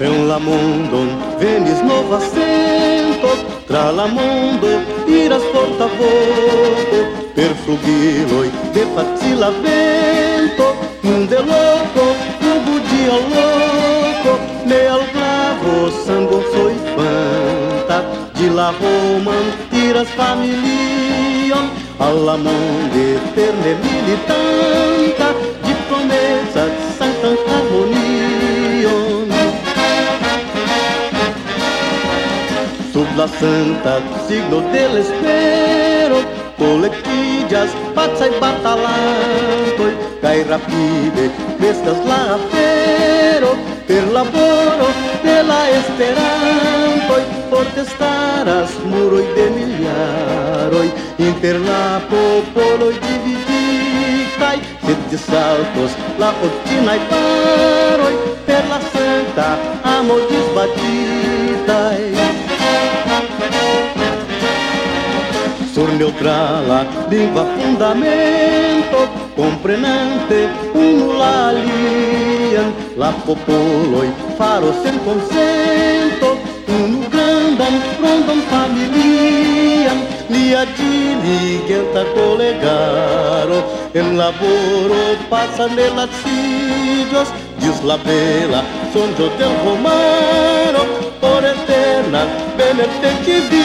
En la mundo venis novo acento, tra la mondo iras portavoto, per flugiloi de facila vento, un de loco, un dia louco, me al clavo sangue foi fanta, de la Roma tiras familion, alla monde eterne militanta, Sub la santa signo del espero, colectivas pazza e batalantoi, cai rapide, crestas la afero, per lavoro della esperantoi, fortestaras muroi de milharoi, inter la popoloi dividicai, set de saltos la ottinai paroi, per la santa amo disbatitai. Sur neutrala, língua fundamento, comprenante, la alian, la popoloi, faro sem consento, uno grandam, rondam familiam, lia diligenta colegaro, en laboro passa sitios, diz la bella, son yo del romano, por eterna video.